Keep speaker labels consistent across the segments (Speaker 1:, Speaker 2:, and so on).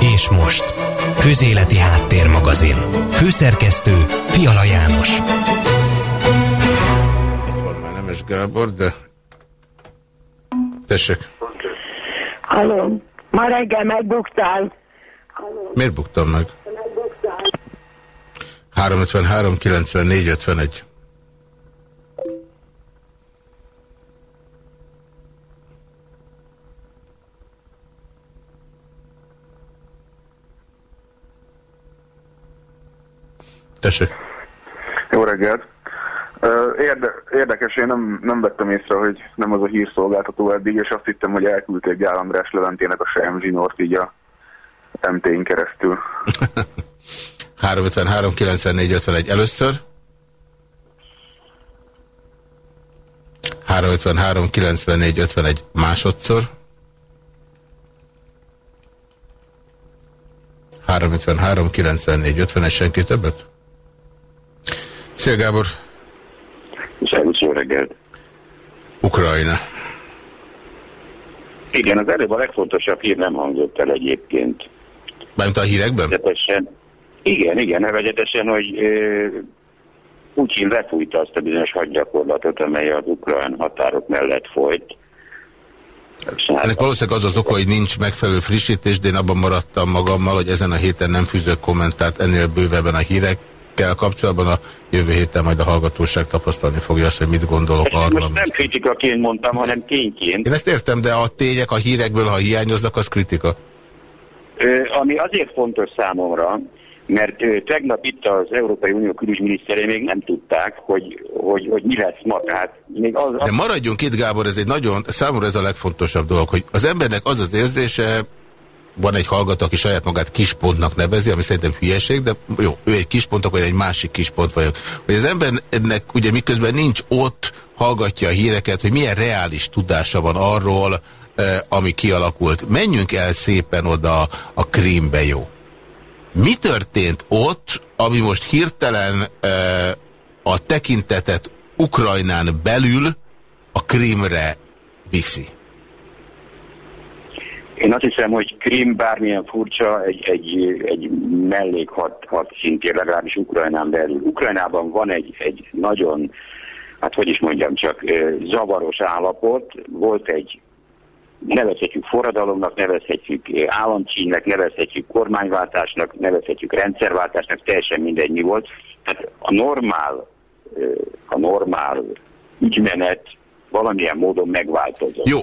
Speaker 1: És most, Közéleti Háttérmagazin. Főszerkesztő Fiala János.
Speaker 2: Itt van már Nemes Gábor, de... Tessék.
Speaker 3: Halló, ma reggel megbuktál.
Speaker 2: Miért buktam meg? 353 94 51. Tessék.
Speaker 4: Jó reggelt! Érde, érdekes, én nem, nem vettem észre, hogy nem az a hírszolgáltató eddig, és azt hittem, hogy elküldték Gál András Leventének a Sejem Zsinort így a MT-n keresztül.
Speaker 2: 353 94 51 először. 353 94 51 másodszor. 353 94 51 senki többet? Szia Gábor!
Speaker 5: Szervusz, jó reggelt!
Speaker 2: Ukrajna.
Speaker 5: Igen, az előbb a legfontosabb hír nem hangzott el egyébként.
Speaker 2: Bármint a hírekben?
Speaker 5: Nevezetesen, igen, igen, nevezetesen, hogy e, Putin lefújta azt a bizonyos hadgyakorlatot, amely az ukrán határok mellett folyt.
Speaker 2: Ennek valószínűleg az az oka, hogy nincs megfelelő frissítés, de én abban maradtam magammal, hogy ezen a héten nem fűzök kommentárt ennél bővebben a hírek kell kapcsolatban a jövő héten majd a hallgatóság tapasztalni fogja azt, hogy mit gondolok
Speaker 5: arról. Most nem kritikaként mondtam, hanem tényként.
Speaker 2: Én ezt értem, de a tények a hírekből, ha hiányoznak, az kritika.
Speaker 5: Ö, ami azért fontos számomra, mert ö, tegnap itt az Európai Unió külügyminiszterei még nem tudták, hogy, hogy, hogy mi lesz ma. Tehát még az,
Speaker 2: De maradjunk itt, Gábor, ez egy nagyon, számomra ez a legfontosabb dolog, hogy az embernek az az érzése, van egy hallgató, aki saját magát kispontnak nevezi, ami szerintem hülyeség, de jó, ő egy kispont, akkor egy másik kispont vagyok. Hogy az embernek ugye miközben nincs ott, hallgatja a híreket, hogy milyen reális tudása van arról, ami kialakult. Menjünk el szépen oda a Krímbe, jó? Mi történt ott, ami most hirtelen a tekintetet Ukrajnán belül a Krímre viszi?
Speaker 5: Én azt hiszem, hogy Krim bármilyen furcsa, egy, egy, egy mellék hat, szintén legalábbis Ukrajnán belül. Ukrajnában van egy, egy nagyon, hát hogy is mondjam, csak zavaros állapot. Volt egy nevezhetjük forradalomnak, nevezhetjük államcsínynek, nevezhetjük kormányváltásnak, nevezhetjük rendszerváltásnak, teljesen mindegy mi volt. Tehát a normál, a normál ügymenet valamilyen módon megváltozott.
Speaker 2: Jó,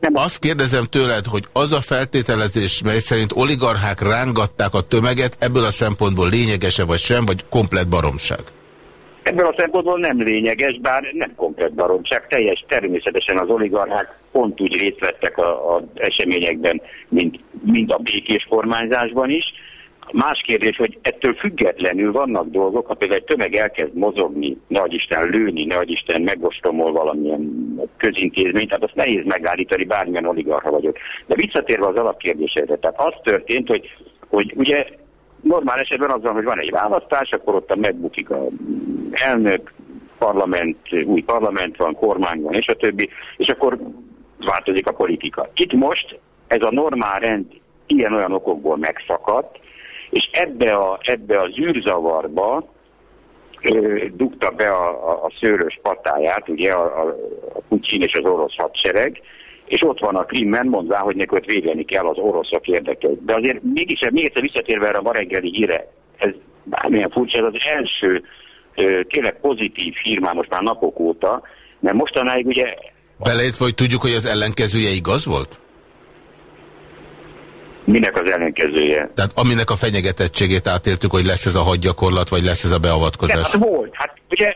Speaker 2: nem. azt kérdezem tőled, hogy az a feltételezés, mely szerint oligarchák rángatták a tömeget, ebből a szempontból lényegese vagy sem, vagy komplet baromság?
Speaker 5: Ebből a szempontból nem lényeges, bár nem komplet baromság. Teljes természetesen az oligarchák pont úgy részt vettek az eseményekben, mint, mint a békés kormányzásban is. Más kérdés, hogy ettől függetlenül vannak dolgok, ha például egy tömeg elkezd mozogni, nagy Isten lőni, nagy Isten megostomol valamilyen közintézményt, tehát azt nehéz megállítani, bármilyen oligarha vagyok. De visszatérve az alapkérdésedre, tehát az történt, hogy, hogy ugye normál esetben az van, hogy van egy választás, akkor ott megbukik a elnök, parlament, új parlament van, kormány van, és a többi, és akkor változik a politika. Itt most ez a normál rend ilyen-olyan okokból megszakadt, és ebbe a, ebbe a zűrzavarba ö, dugta be a, a, a szőrös patáját, ugye a, a, a Putin és az orosz hadsereg, és ott van a Krimmen, mondván, hogy neki ott védeni kell az oroszok érdekeit. De azért mégis, még egyszer visszatérve erre a ma reggeli híre, ez bármilyen furcsa, ez az első tényleg pozitív hír már most már napok óta, mert mostanáig ugye...
Speaker 2: Beleértve, hogy tudjuk, hogy az ellenkezője igaz volt?
Speaker 5: Minek az ellenkezője?
Speaker 2: Tehát aminek a fenyegetettségét átéltük, hogy lesz ez a hadgyakorlat, vagy lesz ez a beavatkozás? De
Speaker 5: hát volt. Hát ugye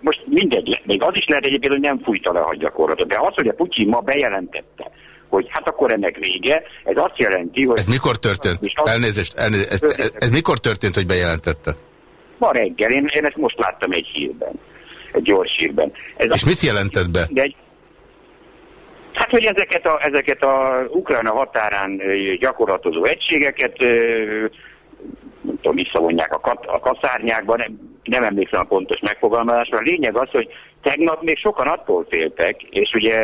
Speaker 5: most mindegy, még az is lehet egyébként, hogy nem fújta le a hadgyakorlatot, de az, hogy a Putyin ma bejelentette, hogy hát akkor ennek vége, ez azt jelenti, hogy...
Speaker 2: Ez mikor történt? Az... Elnézést, elnézést ez, ez, ez mikor történt, hogy bejelentette?
Speaker 5: Ma reggel, én, én ezt most láttam egy hírben, egy gyors hírben. Ez
Speaker 2: És mit jelentett be?
Speaker 5: De egy, Hát, hogy ezeket a, ezeket a Ukrajna határán gyakorlatozó egységeket nem tudom, visszavonják a, kat, a kaszárnyákba, nem, nem emlékszem a pontos megfogalmazásra. A lényeg az, hogy Tegnap még sokan attól féltek, és ugye,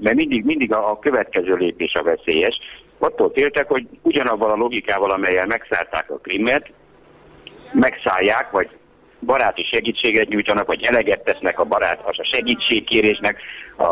Speaker 5: mert mindig, mindig a, a következő lépés a veszélyes, attól féltek, hogy ugyanabban a logikával, amelyel megszállták a krimet, megszállják, vagy baráti segítséget nyújtanak, vagy eleget tesznek a barát, az a segítségkérésnek, a,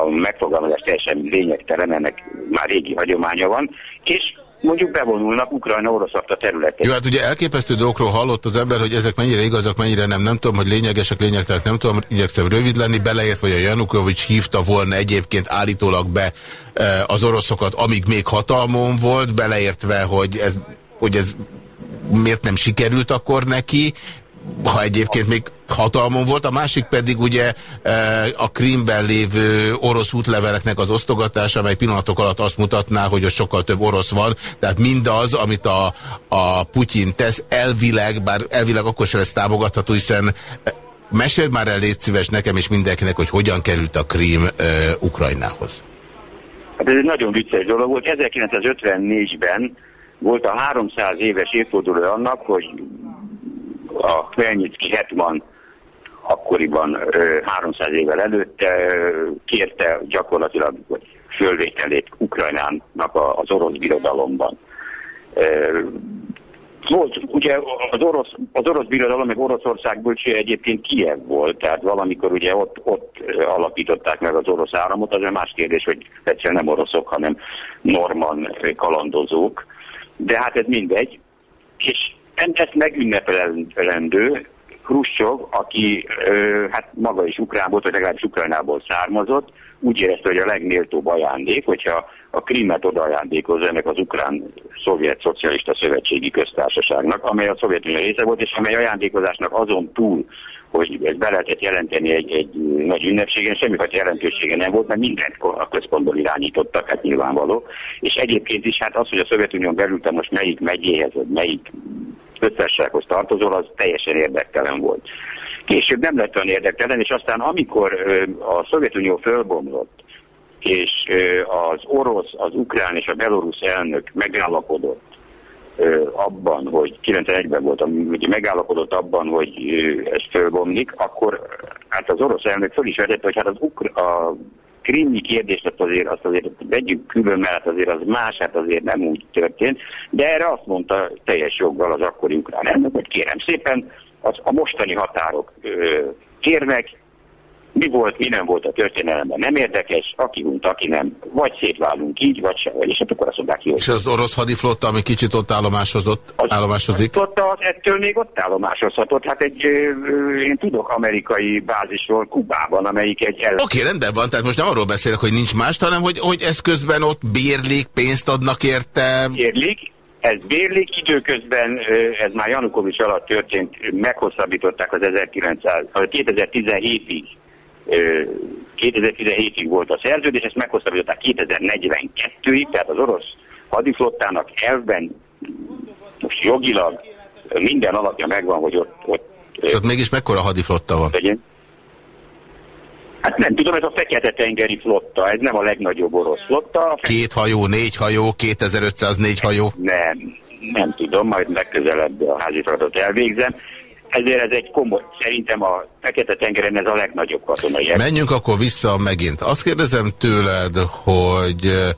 Speaker 5: a megfogalmazás teljesen lényegtelen, ennek már régi hagyománya van, és mondjuk bevonulnak Ukrajna orosz a területet.
Speaker 2: Jó, hát ugye elképesztő dolgokról hallott az ember, hogy ezek mennyire igazak, mennyire nem, nem tudom, hogy lényegesek, lényegtelenek, nem tudom, igyekszem rövid lenni, beleért, vagy a Janukovics hívta volna egyébként állítólag be e, az oroszokat, amíg még hatalmon volt, beleértve, hogy ez, hogy ez miért nem sikerült akkor neki, ha egyébként még hatalmon volt, a másik pedig ugye e, a Krímben lévő orosz útleveleknek az osztogatása, amely pillanatok alatt azt mutatná, hogy ott sokkal több orosz van, tehát mindaz, amit a, a Putyin tesz, elvileg, bár elvileg akkor sem lesz támogatható, hiszen e, meséld már el, légy szíves nekem és mindenkinek, hogy hogyan került a Krím e, Ukrajnához.
Speaker 5: Hát ez egy nagyon vicces dolog volt. 1954-ben volt a 300 éves évforduló annak, hogy a Kvelnyicki Hetman akkoriban 300 évvel előtte kérte gyakorlatilag fölvételét Ukrajnának az orosz birodalomban. Volt, ugye az orosz, az orosz birodalom, meg Oroszország bölcsője egyébként Kiev volt, tehát valamikor ugye ott, ott alapították meg az orosz áramot, az egy más kérdés, hogy egyszerűen nem oroszok, hanem norman kalandozók, de hát ez mindegy. És ezt megünnepelendő, Khrushchev, aki ö, hát maga is ukrán volt, vagy legalábbis Ukrajnából származott, úgy érezte, hogy a legméltóbb ajándék, hogyha a Krímet odaajándékozza ennek az ukrán szovjet szocialista szövetségi köztársaságnak, amely a Szovjetunió része volt, és amely ajándékozásnak azon túl, hogy ezt be lehetett jelenteni egy, egy nagy ünnepségen, semmifajta jelentősége nem volt, mert mindent a központból irányítottak, hát nyilvánvaló. És egyébként is hát az, hogy a Szovjetunión belül te most melyik megyéhez, vagy melyik köztársasághoz tartozol, az teljesen érdektelen volt. Később nem lett olyan érdektelen, és aztán amikor a Szovjetunió fölbomlott, és az orosz, az ukrán és a belorusz elnök megállapodott abban, hogy 91-ben volt, hogy megállapodott abban, hogy ez fölbomlik, akkor hát az orosz elnök föl is vetett, hogy hát az ukr- a krimi kérdést azért, azt azért vegyük külön, mert azért az más, hát azért nem úgy történt, de erre azt mondta teljes joggal az akkori ukrán elnök, hogy kérem szépen, az, a mostani határok ö, kérnek, mi volt, mi nem volt a történelemben, nem érdekes, aki hunyt, aki nem, vagy szétválunk így, vagy se, vagy, és akkor azt mondták, jó.
Speaker 2: És az orosz hadiflotta, ami kicsit ott állomásozott, az, állomásozik?
Speaker 5: Ott az, ettől még ott állomásozhatott. Hát egy, én tudok amerikai bázisról Kubában, amelyik egy
Speaker 2: el... Oké, okay, rendben van, tehát most nem arról beszélek, hogy nincs más, hanem hogy, hogy ez közben ott bérlik, pénzt adnak érte.
Speaker 5: Bérlik, ez bérlik, időközben, ez már Janukovics alatt történt, meghosszabbították az 1900, 2017-ig 2017-ig volt a szerződés, ezt meghosszabbították 2042-ig, tehát az orosz hadiflottának elvben most jogilag minden alapja megvan, hogy ott... ott
Speaker 2: És ott mégis mekkora hadiflotta van?
Speaker 5: Legyen. Hát nem tudom, ez a Fekete-tengeri flotta, ez nem a legnagyobb orosz flotta.
Speaker 2: Két hajó, négy hajó, 2504 hajó?
Speaker 5: Nem, nem tudom, majd legközelebb a házi feladatot elvégzem ezért ez egy komoly, szerintem a Fekete-tengeren ez a legnagyobb katonai
Speaker 2: Menjünk akkor vissza megint. Azt kérdezem tőled, hogy eh,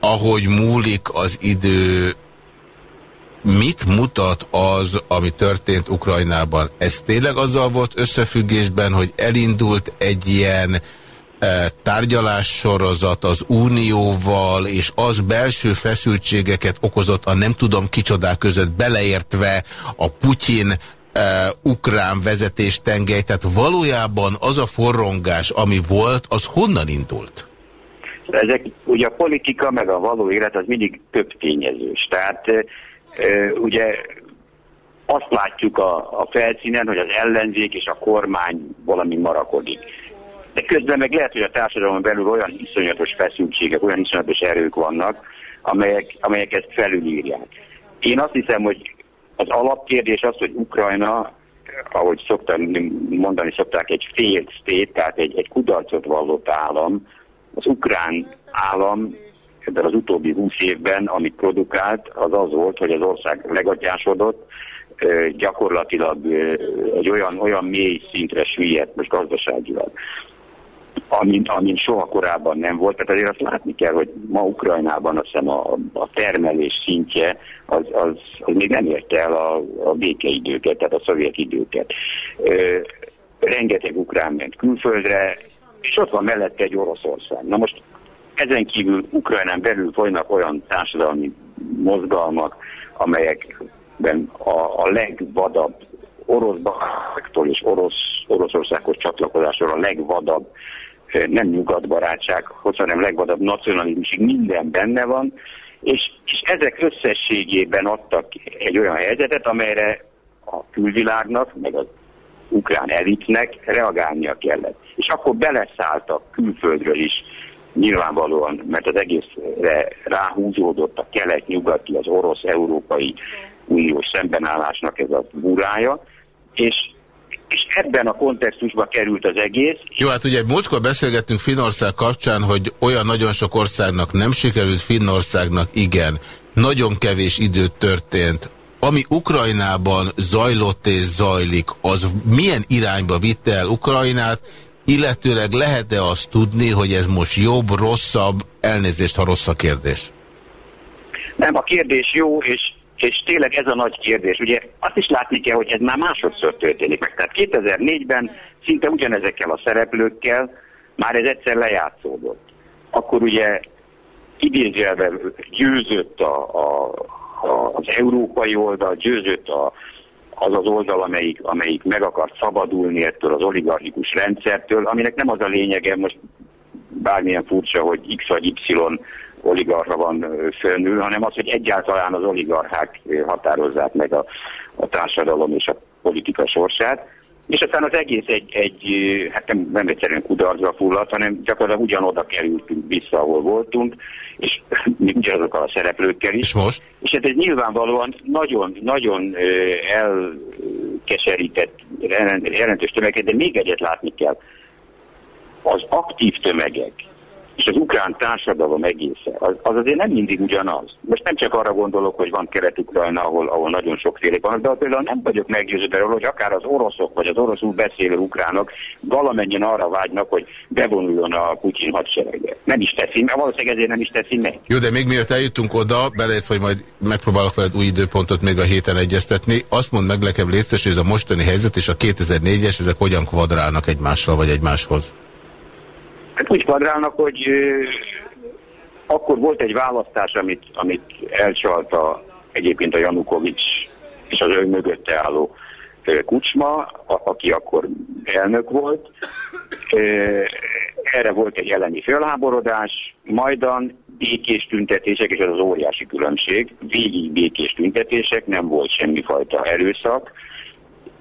Speaker 2: ahogy múlik az idő, mit mutat az, ami történt Ukrajnában? Ez tényleg azzal volt összefüggésben, hogy elindult egy ilyen tárgyalássorozat az Unióval, és az belső feszültségeket okozott a nem tudom kicsodák között beleértve a Putyin uh, ukrán vezetés tengely, tehát valójában az a forrongás, ami volt, az honnan indult?
Speaker 5: Ezek, ugye a politika meg a való élet az mindig több tényezős. Tehát uh, ugye azt látjuk a, a felszínen, hogy az ellenzék és a kormány valami marakodik de közben meg lehet, hogy a társadalomon belül olyan iszonyatos feszültségek, olyan iszonyatos erők vannak, amelyek, amelyek ezt felülírják. Én azt hiszem, hogy az alapkérdés az, hogy Ukrajna, ahogy szoktam mondani szokták, egy failed state, tehát egy, egy kudarcot vallott állam, az ukrán állam ebben az utóbbi húsz évben, amit produkált, az az volt, hogy az ország legatyásodott, gyakorlatilag egy olyan, olyan mély szintre süllyedt most gazdaságilag, amin, amin soha korábban nem volt. Tehát azért azt látni kell, hogy ma Ukrajnában azt hiszem a, a termelés szintje az, az, az még nem érte el a, a békeidőket, tehát a szovjet időket. Ö, rengeteg ukrán ment külföldre, és ott van mellette egy Oroszország. Na most ezen kívül Ukrajnán belül folynak olyan társadalmi mozgalmak, amelyekben a, a legvadabb oroszbaktól és orosz, Oroszországhoz csatlakozásról a legvadabb nem nyugatbarátsághoz, hanem legvadabb nacionalizmusig minden benne van, és, és ezek összességében adtak egy olyan helyzetet, amelyre a külvilágnak, meg az ukrán elitnek reagálnia kellett. És akkor beleszálltak külföldről is nyilvánvalóan, mert az egészre ráhúzódott a kelet-nyugati, az orosz-európai uniós szembenállásnak ez a burája, és és ebben a kontextusban került az egész.
Speaker 2: Jó, hát ugye múltkor beszélgettünk Finnország kapcsán, hogy olyan nagyon sok országnak nem sikerült, Finnországnak igen. Nagyon kevés időt történt. Ami Ukrajnában zajlott és zajlik, az milyen irányba vitte el Ukrajnát, illetőleg lehet-e azt tudni, hogy ez most jobb, rosszabb, elnézést, ha rossz a kérdés?
Speaker 5: Nem, a kérdés jó, és és tényleg ez a nagy kérdés. Ugye azt is látni kell, hogy ez már másodszor történik meg. Tehát 2004-ben szinte ugyanezekkel a szereplőkkel már ez egyszer lejátszódott. Akkor ugye idézőjelben győzött a, a, a, az európai oldal, győzött a, az az oldal, amelyik, amelyik meg akart szabadulni ettől az oligarchikus rendszertől, aminek nem az a lényege, most bármilyen furcsa, hogy X vagy Y oligarcha van fölnül, hanem az, hogy egyáltalán az oligarchák határozzák meg a, a társadalom és a politika sorsát. És aztán az egész egy, egy hát nem, nem egyszerűen kudarcra fulladt, hanem gyakorlatilag ugyanoda kerültünk vissza, ahol voltunk, és ugyanazokkal a szereplőkkel is.
Speaker 2: És most?
Speaker 5: És hát ez nyilvánvalóan nagyon, nagyon elkeserített jelentős tömeget, de még egyet látni kell. Az aktív tömegek, és az ukrán társadalom egésze, az, az azért nem mindig ugyanaz. Most nem csak arra gondolok, hogy van Kelet-Ukrajna, ahol, ahol nagyon sokféle van, de például nem vagyok meggyőződve róla, hogy akár az oroszok, vagy az oroszul beszélő ukránok valamennyien arra vágynak, hogy bevonuljon a Putyin hadserege. Nem is teszi, mert valószínűleg ezért nem is teszi meg.
Speaker 2: Jó, de még miért eljutunk oda, belejött, hogy majd megpróbálok veled új időpontot még a héten egyeztetni, azt mond meg nekem létszes, hogy ez a mostani helyzet és a 2004-es, ezek hogyan kvadrálnak egymással vagy egymáshoz?
Speaker 5: Hát úgy kvadrálnak, hogy akkor volt egy választás, amit, amit elcsalta egyébként a Janukovics és az ő mögötte álló Kucsma, aki akkor elnök volt. Erre volt egy elleni fölháborodás, majdan békés tüntetések, és ez az óriási különbség, végig békés tüntetések, nem volt semmifajta erőszak,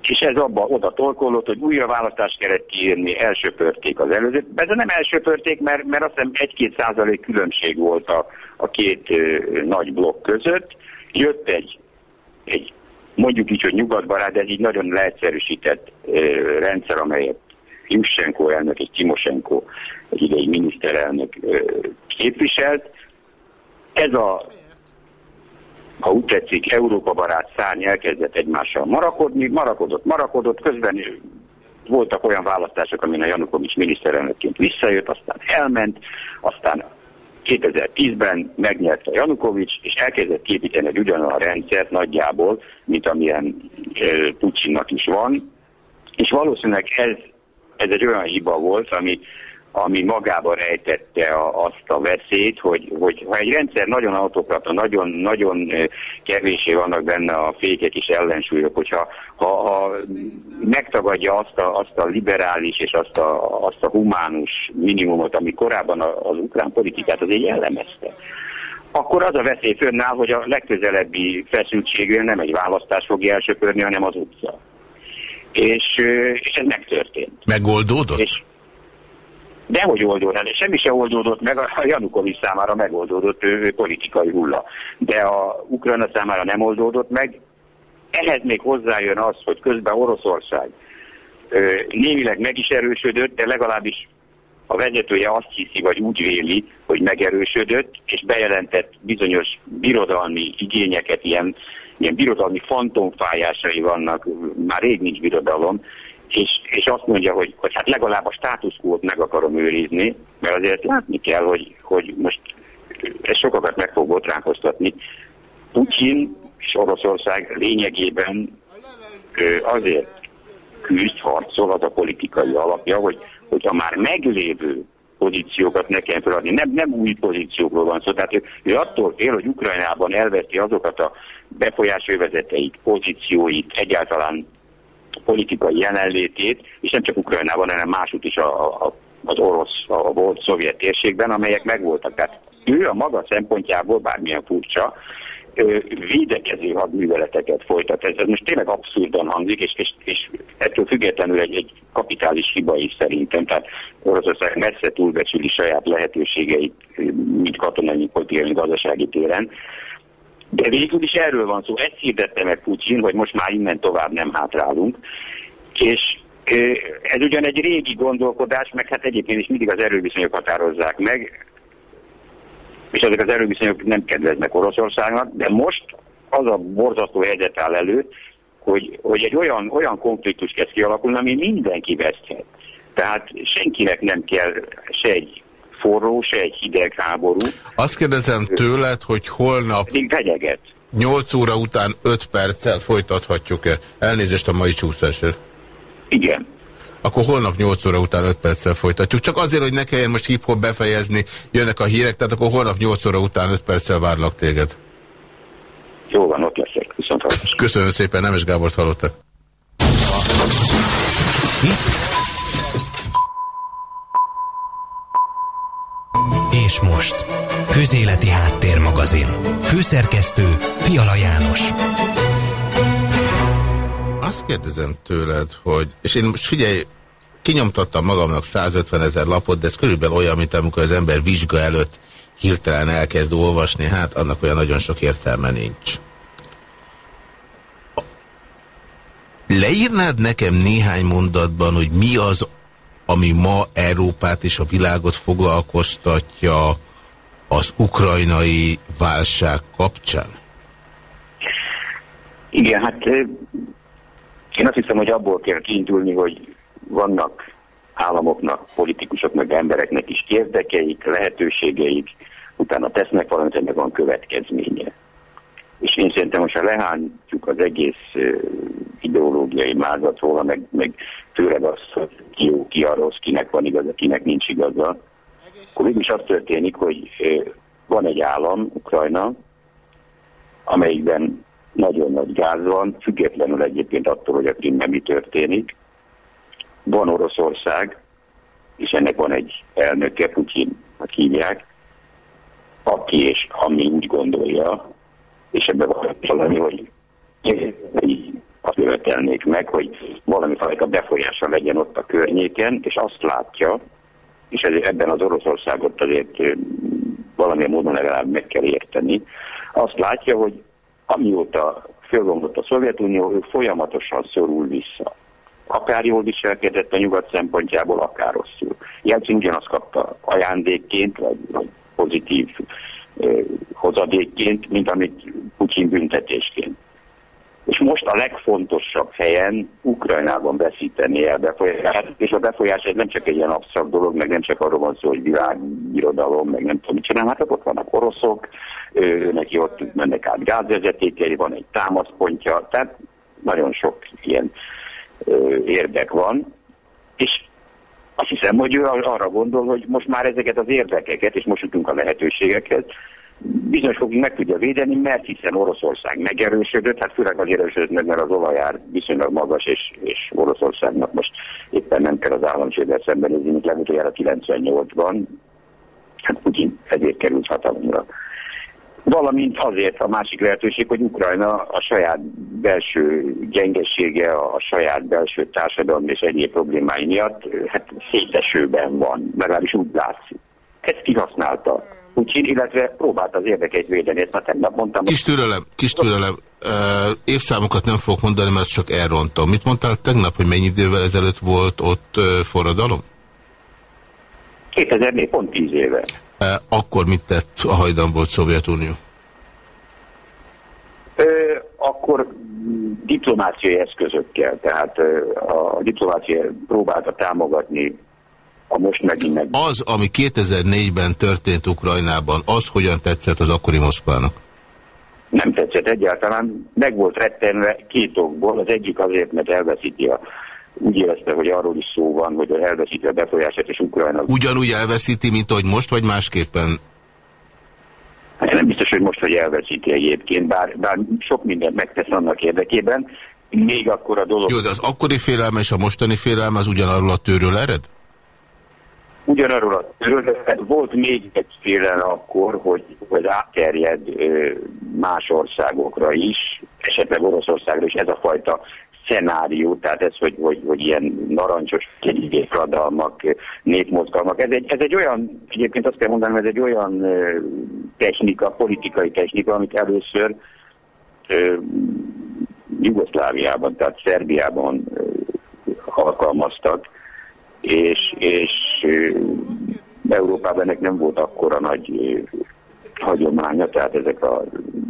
Speaker 5: és ez abba oda tolkolott, hogy újra választást kellett kiírni, elsöpörték az előzőt. Ez nem elsöpörték, mert, mert azt hiszem egy-két százalék különbség volt a, a két ö, nagy blokk között. Jött egy, egy mondjuk így, hogy nyugatbarát, ez így nagyon leegyszerűsített ö, rendszer, amelyet Jussenko elnök és Timosenko, egy idei miniszterelnök ö, képviselt. Ez a ha úgy tetszik, Európa barát szárny elkezdett egymással marakodni, marakodott, marakodott, közben voltak olyan választások, amin a Janukovics miniszterelnökként visszajött, aztán elment, aztán 2010-ben megnyerte Janukovics, és elkezdett képíteni egy ugyanolyan rendszert nagyjából, mint amilyen e, Putyinnak is van, és valószínűleg ez, ez egy olyan hiba volt, ami ami magába rejtette a, azt a veszélyt, hogy, hogy ha egy rendszer nagyon autokrata, nagyon, nagyon kevésé vannak benne a fékek és ellensúlyok, hogyha ha, ha megtagadja azt a, azt a liberális és azt a, azt a humánus minimumot, ami korábban az ukrán politikát azért jellemezte, akkor az a veszély fönnáll, hogy a legközelebbi feszültségűen nem egy választás fogja elsöpörni, hanem az utca. És, és ez megtörtént.
Speaker 2: Megoldódott?
Speaker 5: És, Dehogy oldódott, és semmi se oldódott meg, a Janukovics számára megoldódott ő, politikai hulla. De a Ukrajna számára nem oldódott meg. Ehhez még hozzájön az, hogy közben Oroszország némileg meg is erősödött, de legalábbis a vezetője azt hiszi, vagy úgy véli, hogy megerősödött, és bejelentett bizonyos birodalmi igényeket, ilyen ilyen birodalmi fantomfájásai vannak, már rég nincs birodalom, és, és azt mondja, hogy, hogy hát legalább a státuszkót meg akarom őrizni, mert azért látni kell, hogy, hogy most ez sokakat meg fog botránkoztatni. Putin és Oroszország lényegében azért küzd, harcol, az a politikai alapja, hogy, hogy a már meglévő pozíciókat ne kell feladni. Nem, nem új pozíciókról van szó. Tehát ő, ő attól fél, hogy Ukrajnában elveszi azokat a befolyásövezeteit, pozícióit, egyáltalán politikai jelenlétét, és nem csak Ukrajnában, hanem másút is a, a, az orosz, a volt szovjet térségben, amelyek megvoltak. Tehát ő a maga szempontjából, bármilyen furcsa, védekező hadműveleteket folytat. Ez, ez most tényleg abszurdan hangzik, és, és, és ettől függetlenül egy, egy kapitális hiba is szerintem. Tehát Oroszország messze túlbecsüli saját lehetőségeit, mint katonai, politikai, gazdasági téren. De végül is erről van szó. Ezt hirdette meg Putin, hogy most már innen tovább nem hátrálunk. És ez ugyan egy régi gondolkodás, meg hát egyébként is mindig az erőviszonyok határozzák meg és ezek az erőviszonyok nem kedveznek Oroszországnak, de most az a borzasztó helyzet áll elő, hogy, hogy egy olyan, olyan konfliktus kezd kialakulni, ami mindenki veszthet. Tehát senkinek nem kell se egy forró, se egy hideg háború.
Speaker 2: Azt kérdezem tőled, hogy holnap...
Speaker 5: Pedig
Speaker 2: 8 óra után 5 perccel folytathatjuk-e? Elnézést a mai csúszásért.
Speaker 5: Igen
Speaker 2: akkor holnap 8 óra után 5 perccel folytatjuk. Csak azért, hogy ne kelljen most hip-hop befejezni, jönnek a hírek, tehát akkor holnap 8 óra után 5 perccel várlak téged.
Speaker 5: Jó van, ott leszek. Viszont
Speaker 2: Köszönöm szépen, Nemes Gábort hallottak.
Speaker 1: És most, Közéleti Háttérmagazin. Főszerkesztő Fiala János
Speaker 2: azt kérdezem tőled, hogy, és én most figyelj, kinyomtattam magamnak 150 ezer lapot, de ez körülbelül olyan, mint amikor az ember vizsga előtt hirtelen elkezd olvasni, hát annak olyan nagyon sok értelme nincs. Leírnád nekem néhány mondatban, hogy mi az, ami ma Európát és a világot foglalkoztatja az ukrajnai válság kapcsán?
Speaker 5: Igen, hát én azt hiszem, hogy abból kell kiindulni, hogy vannak államoknak, politikusoknak, embereknek is érdekeik, lehetőségeik, utána tesznek valamit, ennek van következménye. És én szerintem, most ha lehántjuk az egész ideológiai mázatról, meg, meg főleg azt, hogy ki jó, ki a rossz, kinek van igaza, kinek nincs igaza, akkor végül is az történik, hogy van egy állam, Ukrajna, amelyikben nagyon nagy gáz van, függetlenül egyébként attól, hogy a Krimben mi történik. Van Oroszország, és ennek van egy elnöke, Putyin, hívják, aki és ami úgy gondolja, és ebben van valami, hogy azt követelnék meg, hogy valami fajta befolyása legyen ott a környéken, és azt látja, és ez, ebben az Oroszországot azért valamilyen módon legalább meg kell érteni, azt látja, hogy amióta fölgondott a Szovjetunió, ő folyamatosan szorul vissza. Akár jól viselkedett a nyugat szempontjából, akár rosszul. Jelcsin ugyanazt kapta ajándékként, vagy, vagy pozitív eh, hozadékként, mint amit Putyin büntetésként. És most a legfontosabb helyen Ukrajnában veszíteni el befolyását, és a befolyás nem csak egy ilyen absztrakt dolog, meg nem csak arról van szó, hogy világirodalom, meg nem tudom mit csinál, hát ott vannak oroszok, ő, neki ott mennek át gázvezetékei, van egy támaszpontja, tehát nagyon sok ilyen ö, érdek van, és azt hiszem, hogy ő arra gondol, hogy most már ezeket az érdekeket, és most jutunk a lehetőségekhez, bizonyos fokig meg tudja védeni, mert hiszen Oroszország megerősödött, hát főleg azért erősödött mert az olajár viszonylag magas, és, és Oroszországnak most éppen nem kell az államséggel szembenézni, mint legutoljára 98-ban, hát Putin ezért került hatalomra. Valamint azért a másik lehetőség, hogy Ukrajna a saját belső gyengessége, a saját belső társadalmi és egyéb problémái miatt hát szétesőben van, legalábbis úgy látszik. Ezt kihasználta Putin, illetve próbált az érdekeit védeni. Ezt már tegnap mondtam.
Speaker 2: Kis türelem, kis türelem. Évszámokat nem fogok mondani, mert csak elrontom. Mit mondtál tegnap, hogy mennyi idővel ezelőtt volt ott forradalom?
Speaker 5: 2004, pont 10 éve.
Speaker 2: Akkor mit tett a hajdan volt Szovjetunió?
Speaker 5: Uh, akkor diplomáciai eszközökkel, tehát a diplomácia próbálta támogatni a most megint meg...
Speaker 2: Az, ami 2004-ben történt Ukrajnában, az hogyan tetszett az akkori Moszkvának?
Speaker 5: Nem tetszett egyáltalán. Meg volt rettenve két okból. Az egyik azért, mert elveszíti a úgy érezte, hogy arról is szó van, hogy elveszíti a befolyását, és Ukrajna...
Speaker 2: Ugyanúgy elveszíti, mint ahogy most, vagy másképpen?
Speaker 5: Hát nem biztos, hogy most, hogy elveszíti egyébként, bár, bár sok mindent megtesz annak érdekében. Még akkor a dolog...
Speaker 2: Jó, de az akkori félelme és a mostani félelme az ugyanarról a tőről ered?
Speaker 5: Ugyanarról a tőről, volt még egy félelme akkor, hogy, hogy átterjed más országokra is, esetleg Oroszországra is ez a fajta szenárió, tehát ez, hogy, hogy, hogy ilyen narancsos radalmak, népmozgalmak, ez egy, ez egy olyan, egyébként azt kell mondanom, ez egy olyan technika, politikai technika, amit először Jugoszláviában, tehát Szerbiában alkalmaztak, és, és Európában ennek nem volt akkora nagy hagyománya, tehát ezek a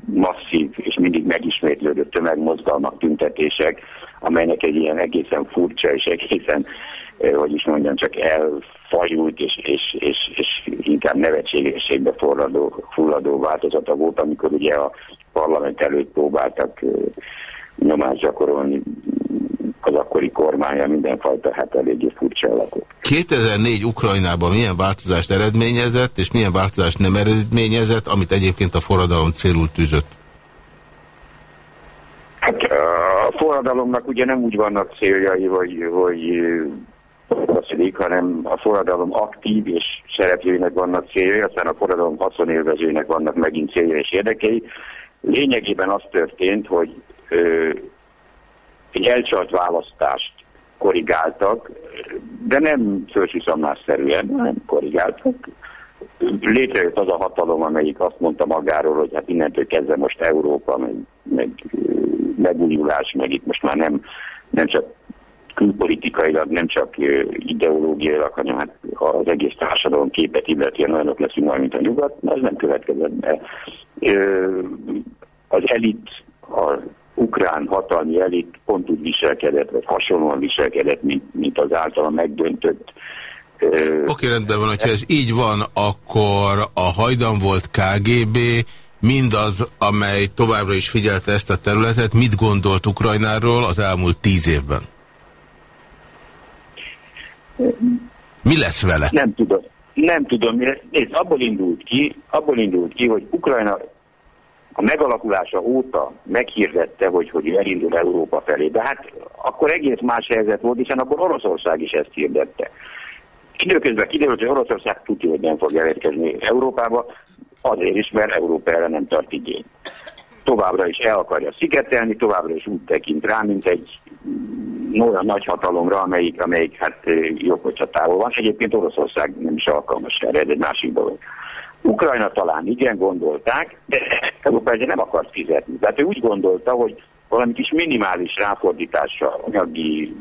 Speaker 5: masszív és mindig megismétlődő tömegmozgalmak, tüntetések, amelynek egy ilyen egészen furcsa és egészen, hogy is mondjam, csak elfajult és, és, és, és inkább nevetségességbe forradó, fulladó változata volt, amikor ugye a parlament előtt próbáltak nyomást gyakorolni az akkori kormánya mindenfajta hát eléggé furcsa alakot.
Speaker 2: 2004 Ukrajnában milyen változást eredményezett, és milyen változást nem eredményezett, amit egyébként a forradalom célul tűzött?
Speaker 5: Hát a forradalomnak ugye nem úgy vannak céljai, hogy, hogy beszélik, hanem a forradalom aktív és szereplőinek vannak céljai, aztán a forradalom haszonélvezőinek vannak megint céljai és érdekei. Lényegében az történt, hogy egy elcsalt választást korrigáltak, de nem fölsiszamlásszerűen, nem korrigáltak. Létrejött az a hatalom, amelyik azt mondta magáról, hogy hát innentől kezdve most Európa, meg, meg megújulás, meg itt most már nem, nem csak külpolitikailag, nem csak ideológiailag, hanem hát az egész társadalom képet illetően olyanok leszünk majd, mint a nyugat, az nem következett be. Az elit, a ukrán hatalmi elit pont úgy viselkedett, vagy hasonlóan viselkedett, mint, mint az általa megdöntött
Speaker 2: Oké, okay, rendben van, hogyha ez így van, akkor a hajdan volt KGB, mindaz, amely továbbra is figyelte ezt a területet, mit gondolt Ukrajnáról az elmúlt tíz évben? Mi lesz vele?
Speaker 5: Nem tudom. Nem tudom. Nézd, abból indult ki, abból indult ki, hogy Ukrajna a megalakulása óta meghirdette, hogy, hogy elindul Európa felé. De hát akkor egész más helyzet volt, hiszen akkor Oroszország is ezt hirdette. Időközben kiderült, hogy Oroszország tudja, hogy nem fog elérkezni Európába, azért is, mert Európa ellen nem tart igény. Továbbra is el akarja szigetelni, továbbra is úgy tekint rá, mint egy olyan nagy hatalomra, amelyik, amelyik hát jobb, hogyha távol van. Egyébként Oroszország nem is alkalmas erre, ez egy másik dolog. Ukrajna talán igen gondolták, de Európa nem akart fizetni. Tehát ő úgy gondolta, hogy valami kis minimális ráfordítással, anyagi,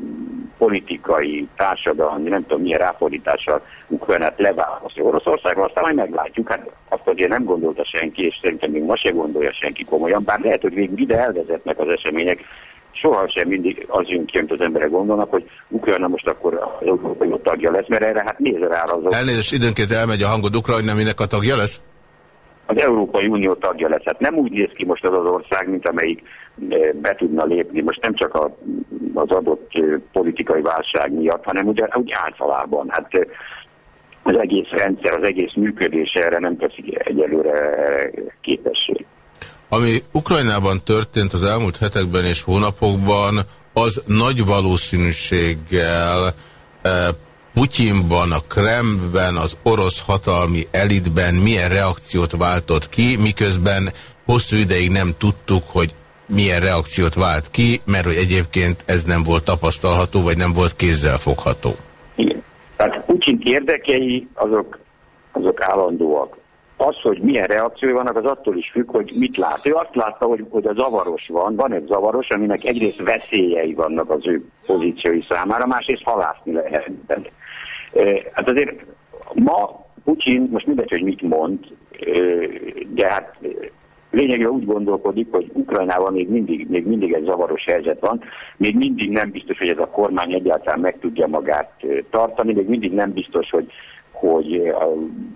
Speaker 5: politikai, társadalmi, nem tudom milyen ráfordítással Ukrajnát leválasztja Oroszországról, aztán majd meglátjuk. Hát azt azért nem gondolta senki, és szerintem még ma se gondolja senki komolyan, bár lehet, hogy végül ide elvezetnek az események, sohasem mindig az jön ki, amit az emberek gondolnak, hogy Ukrajna most akkor az Európai tagja lesz, mert erre hát nézze rá az...
Speaker 2: Elnézést, időnként elmegy a hangod Ukrajna, minek a tagja lesz?
Speaker 5: Az Európai Unió tagja lesz. Hát nem úgy néz ki most az az ország, mint amelyik eh, be tudna lépni, most nem csak a, az adott eh, politikai válság miatt, hanem ugye úgy általában. Hát eh, az egész rendszer, az egész működése erre nem teszi egyelőre képesség.
Speaker 2: Ami Ukrajnában történt az elmúlt hetekben és hónapokban, az nagy valószínűséggel eh, Putyinban, a Kremlben, az orosz hatalmi elitben milyen reakciót váltott ki, miközben hosszú ideig nem tudtuk, hogy milyen reakciót vált ki, mert hogy egyébként ez nem volt tapasztalható, vagy nem volt kézzelfogható.
Speaker 5: Igen. Tehát Putyin érdekei azok, azok állandóak az, hogy milyen reakciói vannak, az attól is függ, hogy mit lát. Ő azt látta, hogy, hogy a zavaros van, van egy zavaros, aminek egyrészt veszélyei vannak az ő pozíciói számára, másrészt halászni lehet. Hát azért ma Putin, most mindegy, hogy mit mond, de hát lényegében úgy gondolkodik, hogy Ukrajnában még mindig, még mindig egy zavaros helyzet van, még mindig nem biztos, hogy ez a kormány egyáltalán meg tudja magát tartani, még mindig nem biztos, hogy hogy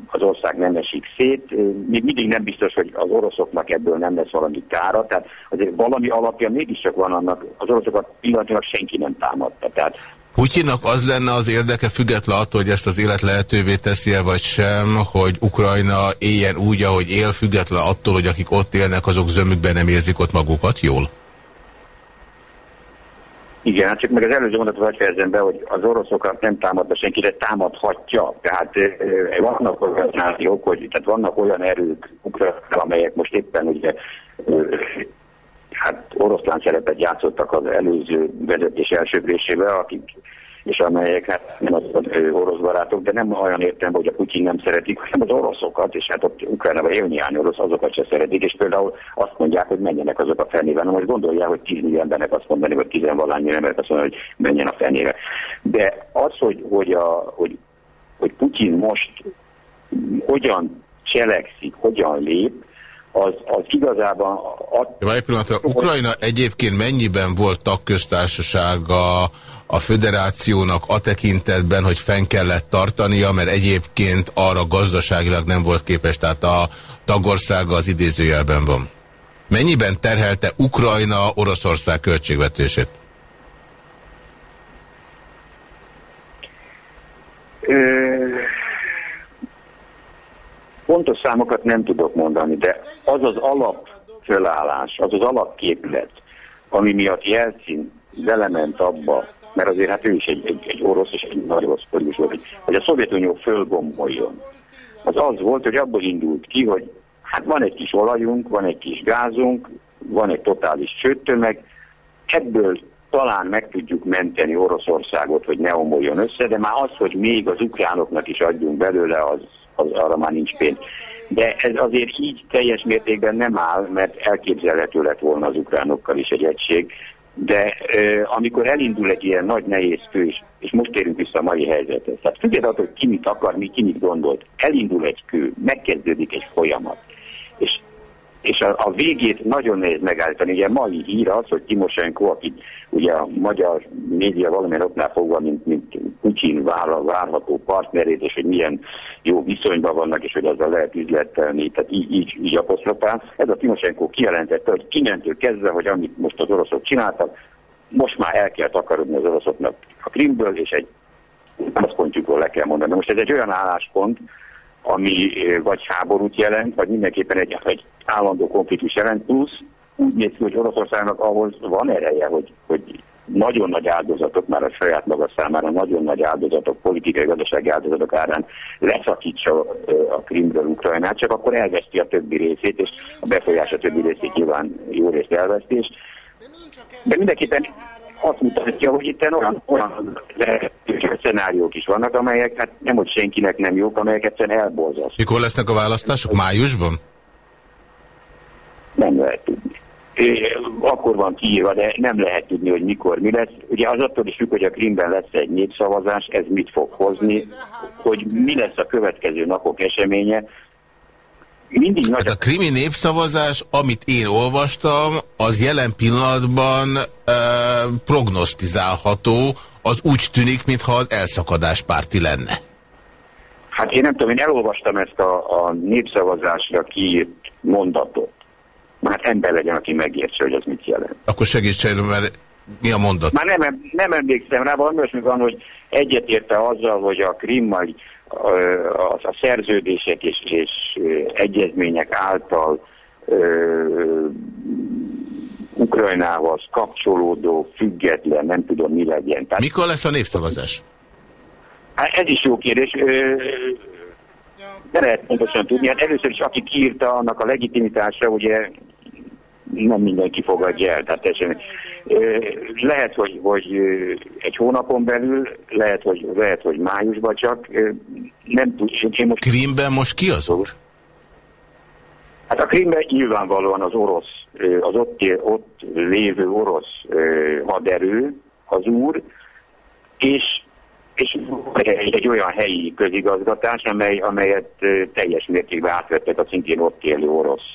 Speaker 5: az ország nem esik szét. Még mindig nem biztos, hogy az oroszoknak ebből nem lesz valami kára, tehát azért valami alapja mégiscsak van annak, az oroszokat pillanatilag senki nem támadta. Tehát
Speaker 2: Putyinnak az lenne az érdeke, független attól, hogy ezt az élet lehetővé teszi -e vagy sem, hogy Ukrajna éljen úgy, ahogy él, független attól, hogy akik ott élnek, azok zömükben nem érzik ott magukat jól?
Speaker 5: Igen, hát csak meg az előző mondatot vagy fejezem be, hogy az oroszokat nem támadta senki, de támadhatja. Tehát vannak olyan nációk, hogy tehát vannak olyan erők, amelyek most éppen ugye hát oroszlán szerepet játszottak az előző vezetés első résébe, akik és amelyek hát nem az orosz barátok, de nem olyan értem, hogy a Putyin nem szeretik, hanem az oroszokat, és hát ott Ukrajnában élni állni orosz, azokat se szeretik, és például azt mondják, hogy menjenek azok a fenébe. Na most gondolják, hogy 10 millió embernek azt mondani, vagy 10 valány embernek azt mondani, hogy menjen a fenébe. De az, hogy, hogy, a, hogy, hogy Putyin most hogyan cselekszik, hogyan lép, az, az igazában...
Speaker 2: A... Egy pillanatra, Ukrajna egyébként mennyiben volt tagköztársasága a föderációnak a tekintetben, hogy fenn kellett tartania, mert egyébként arra gazdaságilag nem volt képes, tehát a tagországa az idézőjelben van. Mennyiben terhelte Ukrajna Oroszország költségvetését?
Speaker 5: Pontos számokat nem tudok mondani, de az az alapfölállás, az az alapképlet, ami miatt Jelcin belement abba, mert azért hát ő is egy, egy, egy orosz és egy nagy orosz politikus volt, hogy a Szovjetunió fölgomboljon. Az az volt, hogy abból indult ki, hogy hát van egy kis olajunk, van egy kis gázunk, van egy totális csőttömeg, ebből talán meg tudjuk menteni Oroszországot, hogy ne omoljon össze, de már az, hogy még az ukránoknak is adjunk belőle, az, az arra már nincs pénz. De ez azért így teljes mértékben nem áll, mert elképzelhető lett volna az ukránokkal is egy egység, de ö, amikor elindul egy ilyen nagy nehéz fő, és, most térünk vissza a mai helyzethez, tehát függetlenül, hogy ki mit akar, mi ki mit gondolt, elindul egy kő, megkezdődik egy folyamat, és a, a végét nagyon nehéz megállítani. Ugye mai hír az, hogy Timosenko, aki ugye a magyar média valamilyen oknál fogva, mint, mint Putin vár, várható partnerét, és hogy milyen jó viszonyban vannak, és hogy azzal lehet üzletelni, tehát így, így, így apostrofál. Ez a Timosenko kijelentette, hogy innentől kezdve, hogy amit most az oroszok csináltak, most már el kell takarodni az oroszoknak a Krimből, és egy pontjukról le kell mondani. Most ez egy olyan álláspont, ami vagy háborút jelent, vagy mindenképpen egy, egy állandó konfliktus jelent, plusz úgy néz ki, hogy Oroszországnak ahhoz van ereje, hogy, hogy nagyon nagy áldozatok, már a saját maga számára nagyon nagy áldozatok, politikai, gazdasági áldozatok árán leszakítsa a Krimről Ukrajnát, csak akkor elveszti a többi részét, és a befolyás a többi részét nyilván jó részt elvesztés. De mindenképpen azt mutatja, hogy itt olyan, olyan szenáriók is vannak, amelyek hát nem, hogy senkinek nem jók, amelyek egyszerűen elborzasztanak.
Speaker 2: Mikor lesznek a választások? Májusban?
Speaker 5: Nem lehet tudni. Akkor van kiírva, de nem lehet tudni, hogy mikor mi lesz. Ugye az attól is függ, hogy a Krimben lesz egy népszavazás, ez mit fog hozni, hogy mi lesz a következő napok eseménye,
Speaker 2: mindig nagy... Hát a krimi népszavazás, amit én olvastam, az jelen pillanatban e, prognosztizálható, az úgy tűnik, mintha az elszakadás párti lenne.
Speaker 5: Hát én nem tudom, én elolvastam ezt a, a népszavazásra kiírt mondatot. Hát ember legyen, aki megértse, hogy az mit jelent.
Speaker 2: Akkor segíts el, mert mi a mondat?
Speaker 5: Már nem, nem emlékszem rá, valami van, hogy egyetérte azzal, hogy a Krim majd a, a szerződések és, és egyezmények által ö, Ukrajnához kapcsolódó, független, nem tudom mi legyen.
Speaker 2: Tehát, Mikor lesz a népszavazás?
Speaker 5: Hát ez is jó kérdés. De lehet pontosan tudni. Hát először is, aki kiírta annak a legitimitása, ugye nem mindenki fogadja el. Tehát teljesen, lehet, hogy, hogy egy hónapon belül, lehet, hogy, lehet, hogy májusban csak, nem tudom.
Speaker 2: Most... Krimben most ki az úr?
Speaker 5: Hát a Krimben nyilvánvalóan az orosz, az ott, ott lévő orosz haderő, az úr, és és egy, egy olyan helyi közigazgatás, amely, amelyet teljes mértékben átvettek a szintén ott élő orosz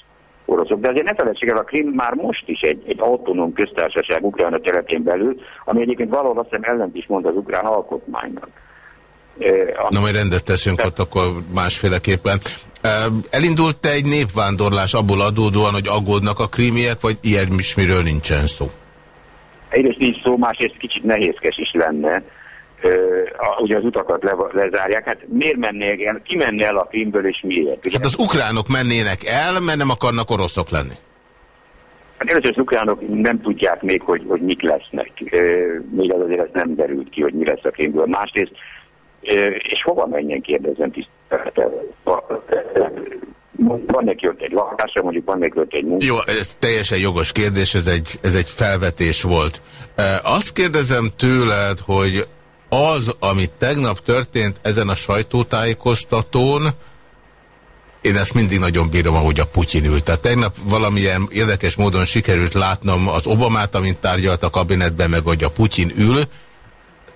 Speaker 5: oroszok. De azért ne felejtsük el, a Krim már most is egy, egy autonóm köztársaság Ukrajna területén belül, ami egyébként valahol azt hiszem ellent is mond az ukrán alkotmánynak.
Speaker 2: Na, majd rendet teszünk ott akkor másféleképpen. Elindult -e egy népvándorlás abból adódóan, hogy aggódnak a krímiek, vagy ilyen is miről nincsen szó?
Speaker 5: Egyrészt nincs szó, másrészt kicsit nehézkes is lenne. Ugye az utakat le, lezárják. Hát miért mennék el, ki menne el a Krímből és miért?
Speaker 2: Ugye? Hát az ukránok mennének el, mert nem akarnak oroszok lenni.
Speaker 5: Hát először az ukránok nem tudják még, hogy, hogy mik lesznek. Még az azért ez nem derült ki, hogy mi lesz a Krímből. Másrészt és hova menjen kérdezem tisztelettel. Van neki ott egy lakása, mondjuk van neki ott egy munka.
Speaker 2: Jó, ez teljesen jogos kérdés, ez egy, ez egy felvetés volt. Azt kérdezem tőled, hogy az, ami tegnap történt ezen a sajtótájékoztatón, én ezt mindig nagyon bírom, ahogy a Putyin ült. Tehát tegnap valamilyen érdekes módon sikerült látnom az Obamát, amint tárgyalt a kabinetben, meg hogy a Putyin ül.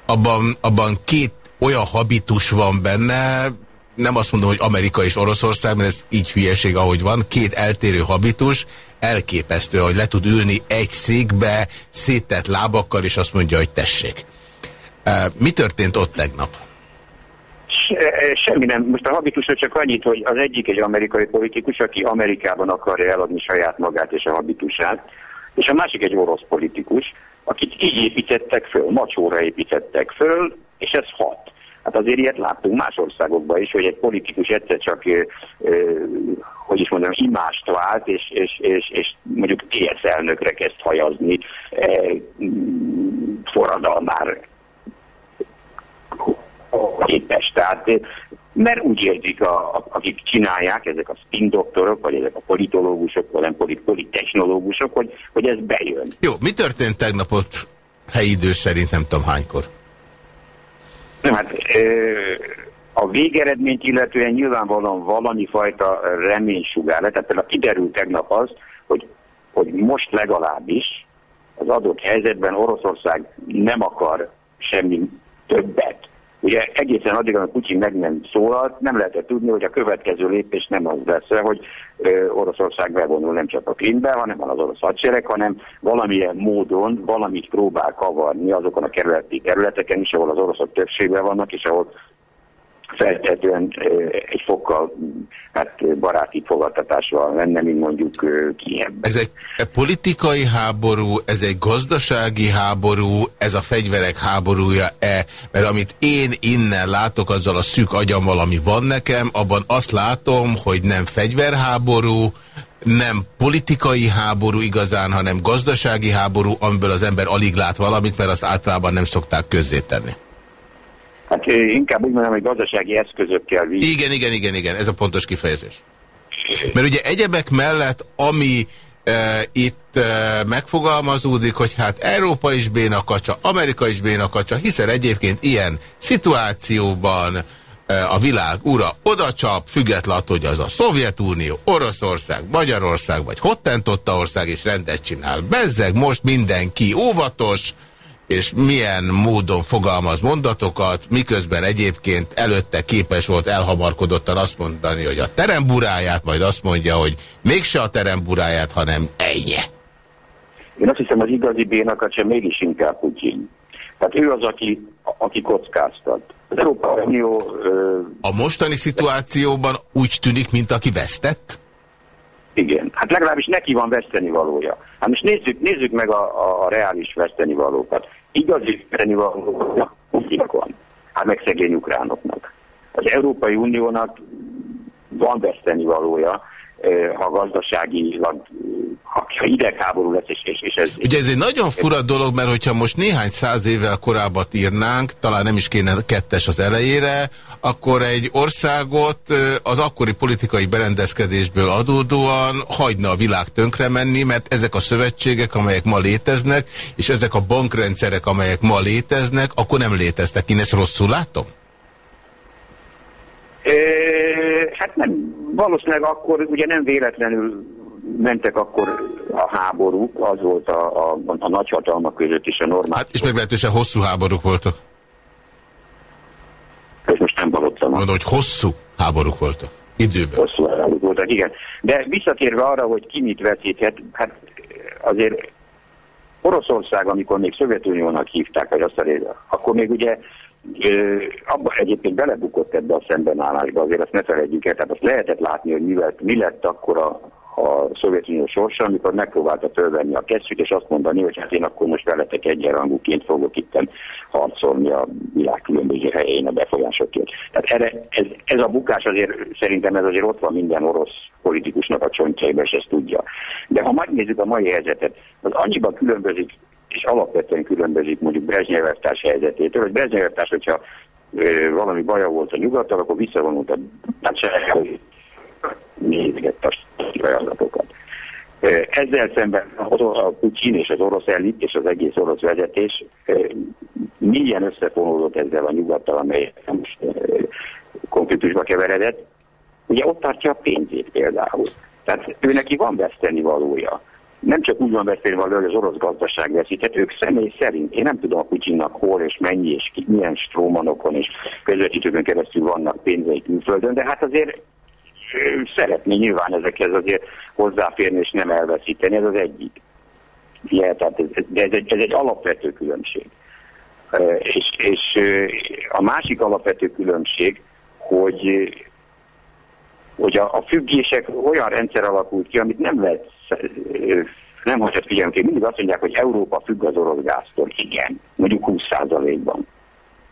Speaker 2: Abban, abban két olyan habitus van benne, nem azt mondom, hogy Amerika és Oroszország, mert ez így hülyeség, ahogy van, két eltérő habitus, elképesztő, hogy le tud ülni egy székbe, széttett lábakkal, és azt mondja, hogy tessék. Mi történt ott tegnap?
Speaker 5: Semmi nem. Most a habitusra csak annyit, hogy az egyik egy amerikai politikus, aki Amerikában akarja eladni saját magát és a habitusát, és a másik egy orosz politikus, akit így építettek föl, macsóra építettek föl, és ez hat. Hát azért ilyet láttunk más országokban is, hogy egy politikus egyszer csak, hogy is mondjam, imást vált, és, és, és, és mondjuk TSZ elnökre kezd hajazni forradalmár képes. Tehát, mert úgy érzik, a, a, akik csinálják, ezek a spin doktorok, vagy ezek a politológusok, vagy nem polit, politechnológusok, hogy, hogy ez bejön.
Speaker 2: Jó, mi történt tegnap ott helyi idő szerint, nem tudom hánykor?
Speaker 5: Nem, hát a végeredményt illetően nyilvánvalóan valami fajta reménysugár lett. Tehát például kiderült tegnap az, hogy, hogy most legalábbis az adott helyzetben Oroszország nem akar semmi többet. Ugye egészen addig, amikor Putyin meg nem szólalt, nem lehetett tudni, hogy a következő lépés nem az lesz, hogy Oroszország bevonul nem csak a Krimbe, hanem az orosz hadsereg, hanem valamilyen módon valamit próbál kavarni azokon a kerületi területeken is, ahol az oroszok többségben vannak, és ahol feltétlenül egy fokkal hát baráti fogadtatással lenne, mint mondjuk Kievben.
Speaker 2: Ez egy politikai háború, ez egy gazdasági háború, ez a fegyverek háborúja-e? Mert amit én innen látok azzal a szűk agyammal, ami van nekem, abban azt látom, hogy nem fegyverháború, nem politikai háború igazán, hanem gazdasági háború, amiből az ember alig lát valamit, mert azt általában nem szokták közzétenni.
Speaker 5: Hát inkább úgy mondom, hogy gazdasági eszközökkel víz.
Speaker 2: Igen, igen, igen, igen, ez a pontos kifejezés. Mert ugye egyebek mellett, ami e, itt e, megfogalmazódik, hogy hát Európa is bénakacsa, Amerika is bénakacsa, hiszen egyébként ilyen szituációban e, a világ ura odacsap, független attól, hogy az a Szovjetunió, Oroszország, Magyarország vagy Hottentotta ország is rendet csinál. Bezzeg most mindenki óvatos, és milyen módon fogalmaz mondatokat, miközben egyébként előtte képes volt elhamarkodottan azt mondani, hogy a teremburáját, majd azt mondja, hogy mégse a teremburáját, hanem ennyi.
Speaker 5: Én azt hiszem, az igazi bénakat sem mégis inkább Putyin. Tehát ő az, aki, aki kockáztat. Az Európai Unió... Ö...
Speaker 2: A mostani szituációban úgy tűnik, mint aki vesztett?
Speaker 5: Igen, hát legalábbis neki van veszteni valója. Hát most nézzük, nézzük meg a, a, a reális veszteni valókat. Igazi veszteni valója van. Hát meg szegény ukránoknak. Az Európai Uniónak van veszteni valója, ha gazdaságilag, ha idegháború lesz, és, és, és ez...
Speaker 2: Ugye ez egy nagyon fura dolog, mert hogyha most néhány száz évvel korábbat írnánk, talán nem is kéne kettes az elejére, akkor egy országot az akkori politikai berendezkedésből adódóan hagyna a világ tönkre menni, mert ezek a szövetségek, amelyek ma léteznek, és ezek a bankrendszerek, amelyek ma léteznek, akkor nem léteztek. Én ezt rosszul látom?
Speaker 5: Hát nem, valószínűleg akkor ugye nem véletlenül mentek akkor a háborúk, az volt a, a, a nagyhatalmak között is a normál. Hát
Speaker 2: és meglehetősen hosszú háborúk voltak.
Speaker 5: Ez most nem valószínű.
Speaker 2: Mondom, hogy hosszú háborúk voltak. Időben.
Speaker 5: Hosszú elárult voltak, igen. De visszatérve arra, hogy ki mit veszíthet, hát azért Oroszország, amikor még Szovjetuniónak hívták, vagy azt a része, akkor még ugye abba egyébként belebukott ebbe a szembenállásba, azért azt ne felejtjük el, tehát azt lehetett látni, hogy mi lett, mi lett akkor a, a Szovjetunió sorsa, amikor megpróbálta fölvenni a kesztyűt, és azt mondani, hogy hát én akkor most veletek egyenrangúként fogok itt harcolni a világ különböző helyén a befolyásokért. Tehát erre, ez, ez a bukás azért szerintem ez azért ott van minden orosz politikusnak a csontjaiba, és ezt tudja. De ha megnézzük a mai helyzetet, az annyiban különbözik és alapvetően különbözik mondjuk Brezsnyev helyzetétől, hogy Brezsnyev hogyha ö, valami baja volt a nyugattal, akkor visszavonult a társadalmi nézgette a ajánlatokat. Ezzel szemben a Putin és az orosz elit és az egész orosz vezetés milyen összefonódott ezzel a nyugattal, amely most konfliktusba keveredett, ugye ott tartja a pénzét például. Tehát ő neki van veszteni valója nem csak úgy van beszélve hogy az orosz gazdaság veszített, ők személy szerint, én nem tudom a Putyinnak hol és mennyi és ki, milyen strómanokon és közvetítőkön keresztül vannak pénzei külföldön, de hát azért szeretné nyilván ezekhez azért hozzáférni és nem elveszíteni, ez az egyik. Ja, tehát ez, de ez egy, ez egy alapvető különbség. És, és a másik alapvető különbség, hogy hogy a, a függések olyan rendszer alakult ki, amit nem lehet nem hagyhat figyelni, mindig azt mondják, hogy Európa függ az orosz gáztól. Igen, mondjuk 20%-ban.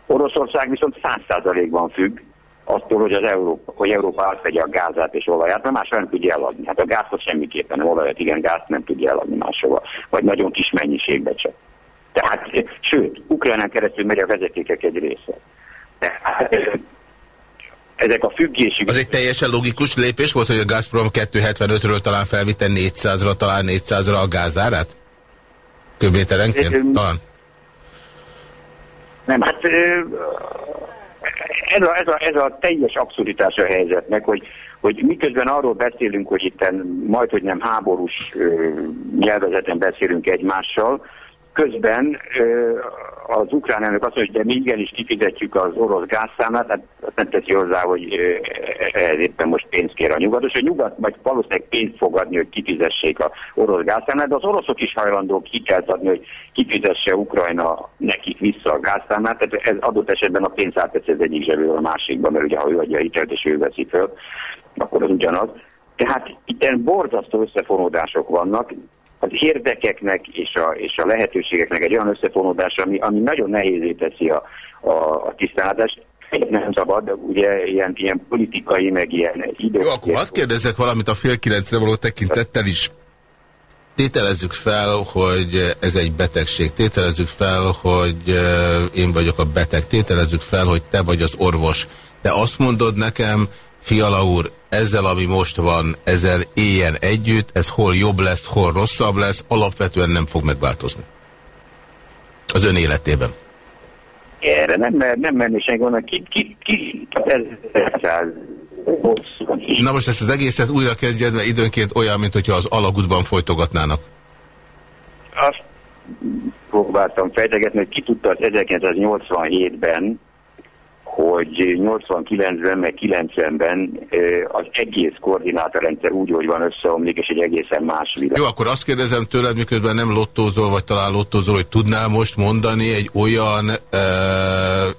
Speaker 5: Oroszország viszont 100%-ban függ attól, hogy, az Európa, hogy Európa átvegye a gázát és olaját, mert máshol nem tudja eladni. Hát a gázot semmiképpen, olajat igen, gázt nem tudja eladni máshova, vagy nagyon kis mennyiségbe csak. Tehát, sőt, Ukrajnán keresztül megy a vezetékek egy része. Tehát ezek a függési...
Speaker 2: Az egy teljesen logikus lépés volt, hogy a Gazprom 275-ről talán felvitte 400-ra, talán 400-ra a gázárát? Köbméterenként? Talán.
Speaker 5: Nem, hát ez a, ez, a, ez a teljes abszurditás a helyzetnek, hogy, hogy miközben arról beszélünk, hogy itt majd, hogy nem háborús nyelvezeten beszélünk egymással, közben az ukrán elnök azt mondja, hogy de mi igenis kifizetjük az orosz gázszámlát, hát azt nem teszi hozzá, hogy ehhez éppen most pénzt kér a nyugat, és a nyugat majd valószínűleg pénzt fog adni, hogy kifizessék az orosz gázszámlát, de az oroszok is hajlandók hitelt adni, hogy kifizesse Ukrajna nekik vissza a gázszámlát, tehát ez adott esetben a pénz áttesz az egyik zseből a másikba, mert ugye ha ő adja a hitelt és ő veszi föl, akkor az ugyanaz. Tehát itt borzasztó összefonódások vannak, az érdekeknek és a, és a lehetőségeknek egy olyan összefonódása, ami, ami nagyon nehézé teszi a, a, a tisztánlátást. Nem szabad, de ugye ilyen, ilyen politikai, meg ilyen idő.
Speaker 2: Jó, akkor hadd kérdezzek valamit a fél kilencre való tekintettel is. Tételezzük fel, hogy ez egy betegség. Tételezzük fel, hogy én vagyok a beteg. Tételezzük fel, hogy te vagy az orvos. Te azt mondod nekem, Fiala úr, ezzel, ami most van, ezzel éljen együtt, ez hol jobb lesz, hol rosszabb lesz, alapvetően nem fog megváltozni. Az ön életében.
Speaker 5: Erre nem, nem menni senki ki, ki, ki, ez, ez,
Speaker 2: Na most ezt az egészet újra kezdjed, mert időnként olyan, mint hogyha az alagútban folytogatnának.
Speaker 5: Azt próbáltam fejtegetni, hogy ki tudta az 1987-ben, hogy 89-ben, meg 90-ben az egész koordinátorrendszer úgy, hogy van összeomlik, és egy egészen más világ.
Speaker 2: Jó, akkor azt kérdezem tőled, miközben nem lottózol, vagy talán lottózol, hogy tudnál most mondani egy olyan e,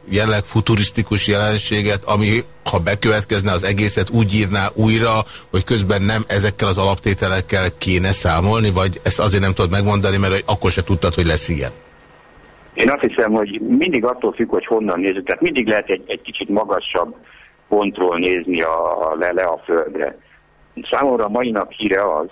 Speaker 2: jelleg futurisztikus jelenséget, ami ha bekövetkezne, az egészet úgy írná újra, hogy közben nem ezekkel az alaptételekkel kéne számolni, vagy ezt azért nem tudod megmondani, mert akkor se tudtad, hogy lesz ilyen?
Speaker 5: Én azt hiszem, hogy mindig attól függ, hogy honnan nézzük, tehát mindig lehet egy, egy kicsit magasabb pontról nézni a, le, le a földre. Számomra a mai nap híre az,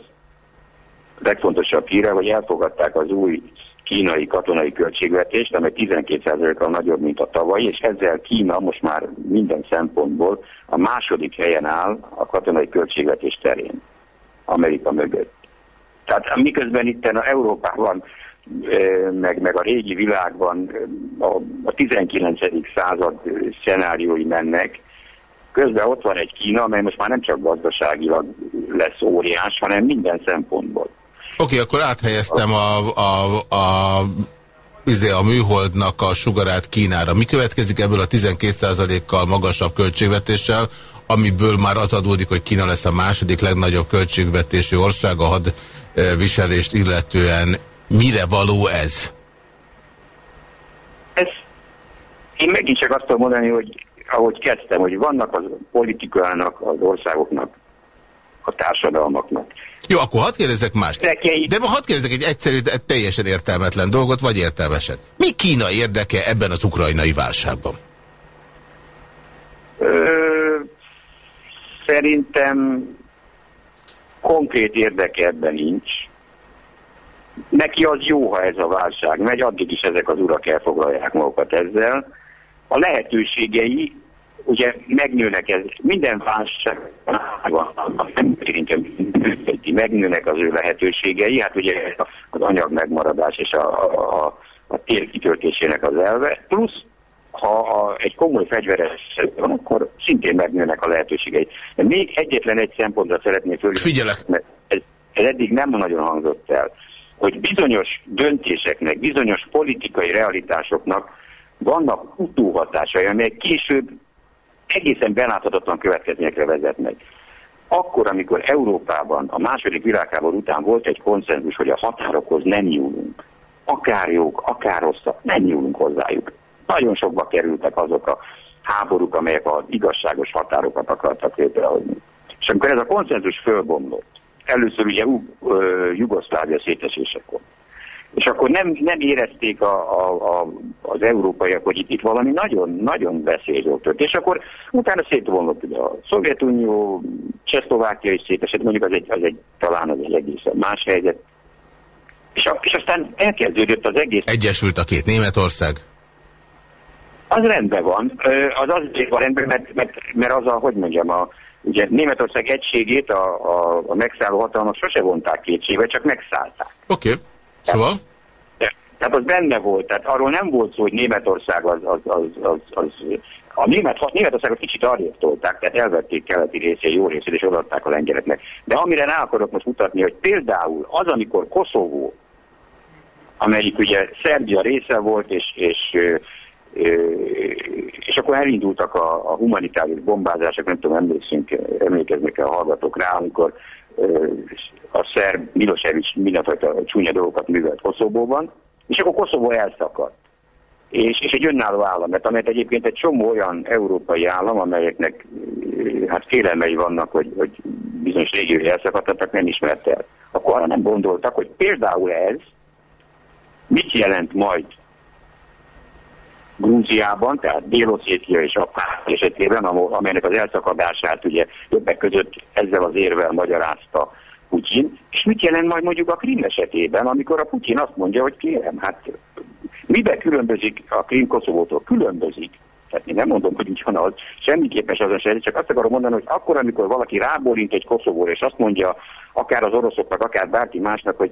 Speaker 5: legfontosabb híre, hogy elfogadták az új kínai katonai költségvetést, amely 12%-kal nagyobb, mint a tavalyi, és ezzel Kína most már minden szempontból a második helyen áll a katonai költségvetés terén, Amerika mögött. Tehát miközben itt a Európában meg, meg a régi világban a, a 19. század szenáriói mennek, közben ott van egy Kína, amely most már nem csak gazdaságilag lesz óriás, hanem minden szempontból.
Speaker 2: Oké, okay, akkor áthelyeztem a, a, a, izé, a műholdnak a sugarát Kínára. Mi következik ebből a 12%-kal magasabb költségvetéssel, amiből már az adódik, hogy Kína lesz a második legnagyobb költségvetésű ország a hadviselést illetően. Mire való ez?
Speaker 5: Ez, én megint csak azt tudom mondani, hogy ahogy kezdtem, hogy vannak az politikának, az országoknak, a társadalmaknak.
Speaker 2: Jó, akkor hadd kérdezek más. De hadd kérdezek egy egyszerű, teljesen értelmetlen dolgot, vagy értelmeset. Mi Kína érdeke ebben az ukrajnai válságban?
Speaker 5: Ö, szerintem konkrét érdeke ebben nincs. Neki az jó, ha ez a válság megy, addig is ezek az urak elfoglalják magukat ezzel. A lehetőségei ugye megnőnek ez, minden válság nem megnőnek az ő lehetőségei, hát ugye az anyag megmaradás és a, a, a tér kitöltésének az elve, plusz ha a, egy komoly fegyveres van, akkor szintén megnőnek a lehetőségei. De még egyetlen egy szempontra szeretnék
Speaker 2: fölhívni, mert
Speaker 5: ez, ez eddig nem nagyon hangzott el, hogy bizonyos döntéseknek, bizonyos politikai realitásoknak vannak utóhatásai, amelyek később egészen beláthatatlan következményekre vezetnek. Akkor, amikor Európában a második világháború után volt egy konszenzus, hogy a határokhoz nem nyúlunk, akár jók, akár rosszak, nem nyúlunk hozzájuk. Nagyon sokba kerültek azok a háborúk, amelyek az igazságos határokat akartak létrehozni. És amikor ez a konszenzus fölbomlott, először ugye Jugoszlávia szétesésekor, és akkor nem, nem érezték a, a, a, az európaiak, hogy itt, itt valami nagyon-nagyon veszélyzó tört. És akkor utána szétvonult ugye a Szovjetunió, Csehszlovákia is szétesett, mondjuk az egy, az egy, talán az egy egészen más helyzet. És, a, és aztán elkezdődött az egész...
Speaker 2: Egyesült a két Németország?
Speaker 5: Az rendben van. Az azért van rendben, mert, mert, mert az a, hogy mondjam, a, ugye Németország egységét a, a, a megszálló hatalmak sose vonták kétségbe, csak megszállták.
Speaker 2: Oké. Okay. Szóval?
Speaker 5: Tehát az benne volt, tehát arról nem volt szó, hogy Németország az, az, az, az, az a Német, Németországot kicsit arrébb tolták, tehát elvették keleti részét, jó részét, és odaadták a lengyeleknek. De amire rá akarok most mutatni, hogy például az, amikor Koszovó, amelyik ugye Szerbia része volt, és, és, és akkor elindultak a, a humanitárius bombázások, nem tudom, emlékszünk, emlékeznek-e a hallgatók rá, amikor a szerb Milosevic mindenfajta csúnya dolgokat művelt Koszovóban, és akkor Koszovó elszakadt. És, és egy önálló állam, mert amelyet egyébként egy csomó olyan európai állam, amelyeknek hát félelmei vannak, hogy, hogy bizonyos régiói elszakadtak, nem ismert el. Akkor arra nem gondoltak, hogy például ez mit jelent majd Grúziában, tehát Dél-Oszétia és Abkházia esetében, amelynek az elszakadását ugye többek között ezzel az érvel magyarázta Putyin, és mit jelent majd mondjuk a Krim esetében, amikor a Putyin azt mondja, hogy kérem, hát miben különbözik a Krim Koszovótól? Különbözik. Tehát én nem mondom, hogy nincs van az, semmiképpen se, csak azt akarom mondani, hogy akkor, amikor valaki rábólint egy Koszovóra, és azt mondja akár az oroszoknak, akár bárki másnak, hogy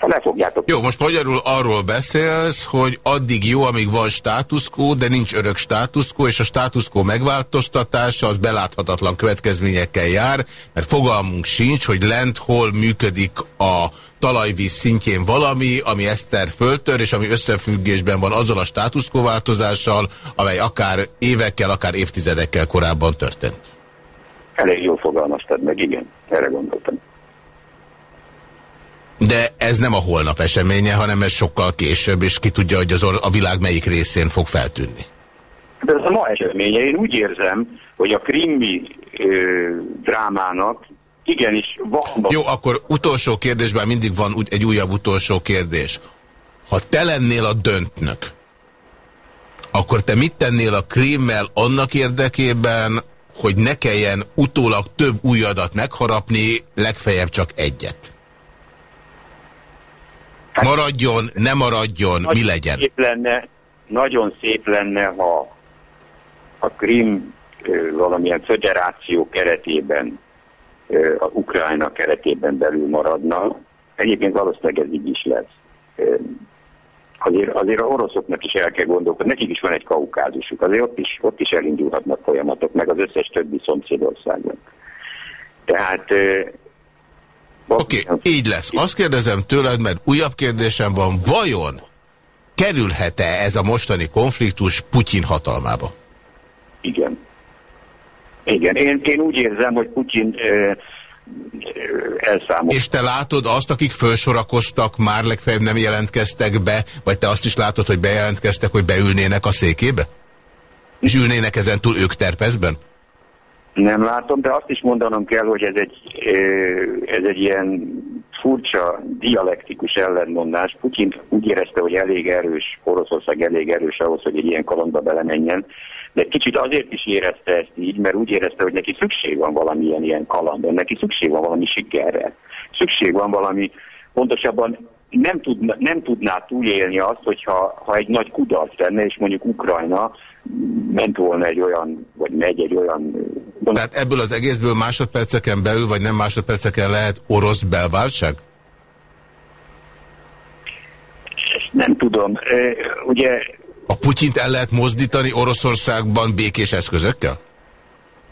Speaker 5: lefogjátok.
Speaker 2: Jó, most magyarul arról beszélsz, hogy addig jó, amíg van státuszkó, de nincs örök státuszkó, és a státuszkó megváltoztatása az beláthatatlan következményekkel jár, mert fogalmunk sincs, hogy lent hol működik a talajvíz szintjén valami, ami Eszter föltör, és ami összefüggésben van azzal a státuszkó változással, amely akár évekkel, akár évtizedekkel korábban történt.
Speaker 5: Elég jól fogalmaztad meg, igen, erre gondoltam.
Speaker 2: De ez nem a holnap eseménye, hanem ez sokkal később, és ki tudja, hogy az a világ melyik részén fog feltűnni.
Speaker 5: De ez a ma eseménye. Én úgy érzem, hogy a krimmi ö, drámának igenis van.
Speaker 2: Jó, akkor utolsó kérdésben mindig van egy újabb utolsó kérdés. Ha te lennél a döntnök, akkor te mit tennél a krímmel annak érdekében, hogy ne kelljen utólag több új adat megharapni, legfeljebb csak egyet? Hát, maradjon, ne maradjon, mi legyen?
Speaker 5: Szép lenne, nagyon szép lenne, ha a Krim valamilyen föderáció keretében, a Ukrajna keretében belül maradna. Egyébként valószínűleg ez így is lesz. Azért, azért a oroszoknak is el kell gondolkodni, nekik is van egy kaukázusuk, azért ott is, ott is elindulhatnak folyamatok, meg az összes többi szomszédországban. Tehát
Speaker 2: Oké, okay, így lesz. Azt kérdezem tőled, mert újabb kérdésem van, vajon kerülhet-e ez a mostani konfliktus Putyin hatalmába?
Speaker 5: Igen. Igen, én, én úgy érzem, hogy Putyin elszámol.
Speaker 2: És te látod azt, akik felsorakoztak, már legfeljebb nem jelentkeztek be, vagy te azt is látod, hogy bejelentkeztek, hogy beülnének a székébe? És ülnének ezen túl ők terpezben?
Speaker 5: Nem látom, de azt is mondanom kell, hogy ez egy, ez egy ilyen furcsa, dialektikus ellentmondás. Putyin úgy érezte, hogy elég erős, Oroszország elég erős ahhoz, hogy egy ilyen kalandba belemenjen, de kicsit azért is érezte ezt így, mert úgy érezte, hogy neki szükség van valamilyen ilyen kalandon, neki szükség van valami sikerre. Szükség van valami, pontosabban nem, tudna, nem tudná túlélni azt, hogyha ha egy nagy kudarc lenne, és mondjuk Ukrajna ment volna egy olyan, vagy megy egy olyan...
Speaker 2: Tehát ebből az egészből másodperceken belül, vagy nem másodperceken lehet orosz belváltság?
Speaker 5: Ezt nem tudom. Ugye...
Speaker 2: A Putyint el lehet mozdítani Oroszországban békés eszközökkel?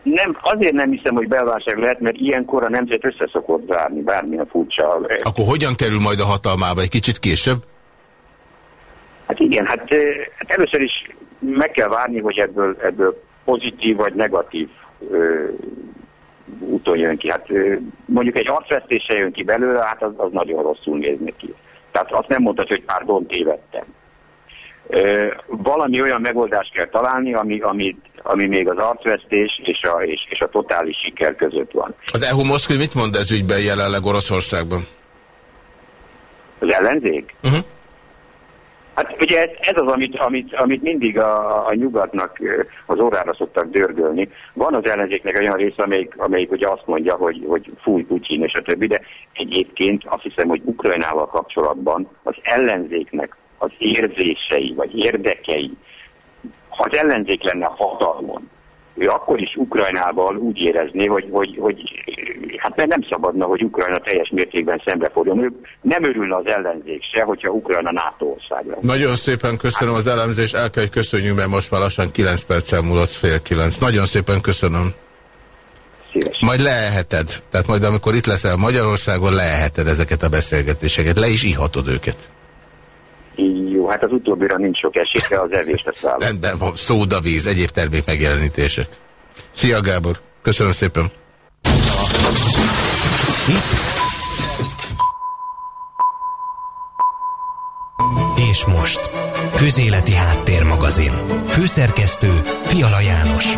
Speaker 5: Nem, azért nem hiszem, hogy belválság lehet, mert ilyenkor a nemzet összeszokott zárni, bármilyen furcsa.
Speaker 2: Akkor hogyan kerül majd a hatalmába? Egy kicsit később?
Speaker 5: Hát igen, hát, hát először is meg kell várni, hogy ebből, ebből pozitív vagy negatív ö, úton jön ki. Hát ö, mondjuk egy arcvesztése jön ki belőle, hát az, az nagyon rosszul néz neki. Tehát azt nem mondtad, hogy pár tévedtem. Ö, valami olyan megoldást kell találni, ami, ami, ami még az arcvesztés és a, és, és a totális siker között van.
Speaker 2: Az EU Moszkvi mit mond ez ügyben jelenleg Oroszországban?
Speaker 5: Az ellenzék? Uh
Speaker 2: mhm. -huh.
Speaker 5: Hát ugye ez, ez az, amit, amit, amit mindig a, a nyugatnak az órára szoktak dörgölni. Van az ellenzéknek olyan része, amelyik, amelyik ugye azt mondja, hogy, hogy fúj Putyin és a többi, de egyébként azt hiszem, hogy Ukrajnával kapcsolatban az ellenzéknek az érzései vagy érdekei, ha az ellenzék lenne hatalmon, ő akkor is Ukrajnával úgy érezné, hogy, hogy, hogy hát nem szabadna, hogy Ukrajna teljes mértékben szembeforduljon. Ő nem örülne az ellenzék se, hogyha Ukrajna NATO ország lesz.
Speaker 2: Nagyon szépen köszönöm az elemzést, el kell, hogy köszönjük, mert most már lassan 9 perccel múlott fél 9. Nagyon szépen köszönöm.
Speaker 5: Szíves.
Speaker 2: Majd leheted. Tehát majd amikor itt leszel Magyarországon, leheted ezeket a beszélgetéseket. Le is ihatod őket.
Speaker 5: Jó, hát az utóbbira nincs sok esély, az evést ezt vállal.
Speaker 2: Rendben van, szóda, víz, egyéb termék megjelenítések. Szia Gábor, köszönöm szépen.
Speaker 1: És most, Közéleti Háttérmagazin. Főszerkesztő Fiala János.